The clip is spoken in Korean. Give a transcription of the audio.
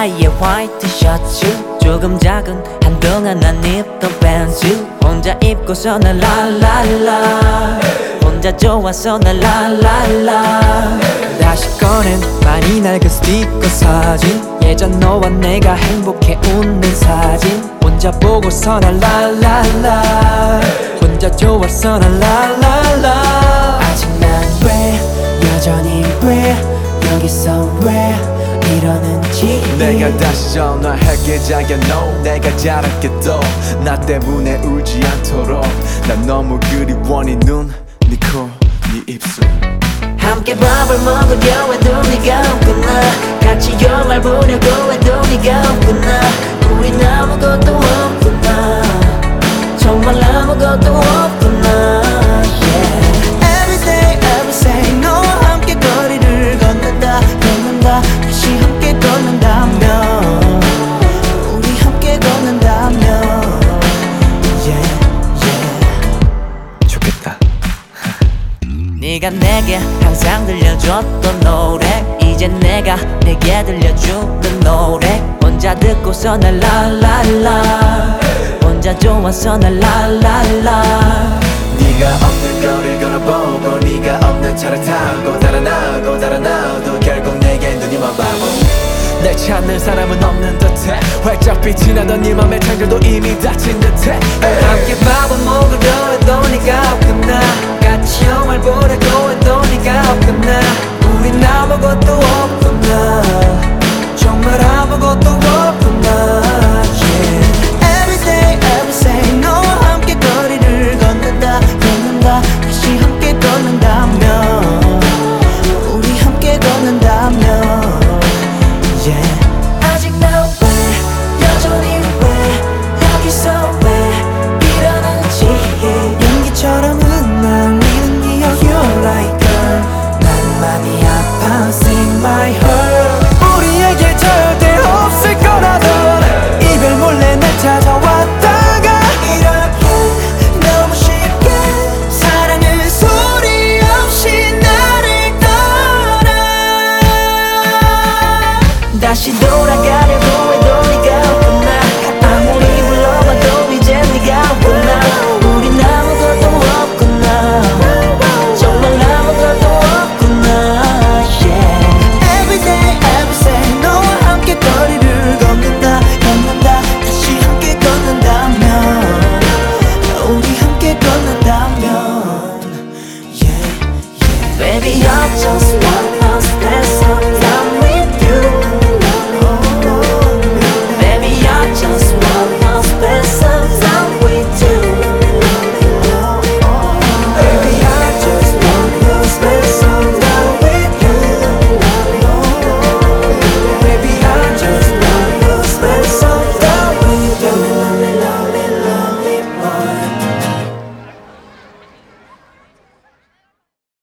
입던 한동안 안 입던 팬츠. 혼자 입고서 날 랄랄라. 혼자 좋아서 날 랄랄라. 다시 꺼낸 많이 낡은 스티커 사진. 예전 너와 내가 행복해 웃는 사진. 혼자 보고서 날 랄랄라. 혼자 좋아서 날 랄랄라. 아직 난 왜? 여전히 왜? 여기서 왜 이러는지. 내가 다시 전화할게 자기야 no 내가 잘할게 또나 때문에 울지 않도록. 난 너무 그리워 네 눈 네 코 네 입술. 함께 밥을 먹으려 해도 네가 없구나. 같이 영화를 보려고 해도 네가 없구나. 우린 아무것도 없구나. 정말 아무것도 네가 내게 항상 들려줬던 노래. 이제 내가 내게 들려주는 노래. 혼자 듣고서 날 랄랄라. 혼자 좋아서 날 랄랄라. 네가 없는 거리를 걸어보고 네가 없는 차를 타고 달아나고 달아나도 결국 내게 눈이 먼 바보 날 찾는 사람은 없는 듯해. 활짝 빛이 나던 네 맘의 창들도 이미 닫힌 듯해. 함께 밥을 먹으려 해도 네가 다시 돌아가려고 해도 네가 없구나. 아무리 불러봐도 이제 네가 없구나. 우린 아무것도 없구나. 정말 아무것도 없구나. Yeah. Every day every day 너와 함께 거리를 걷는다 걷는다. 다시 함께 걷는다면 우리 함께 걷는다면. Yeah, yeah. Baby you're just one of those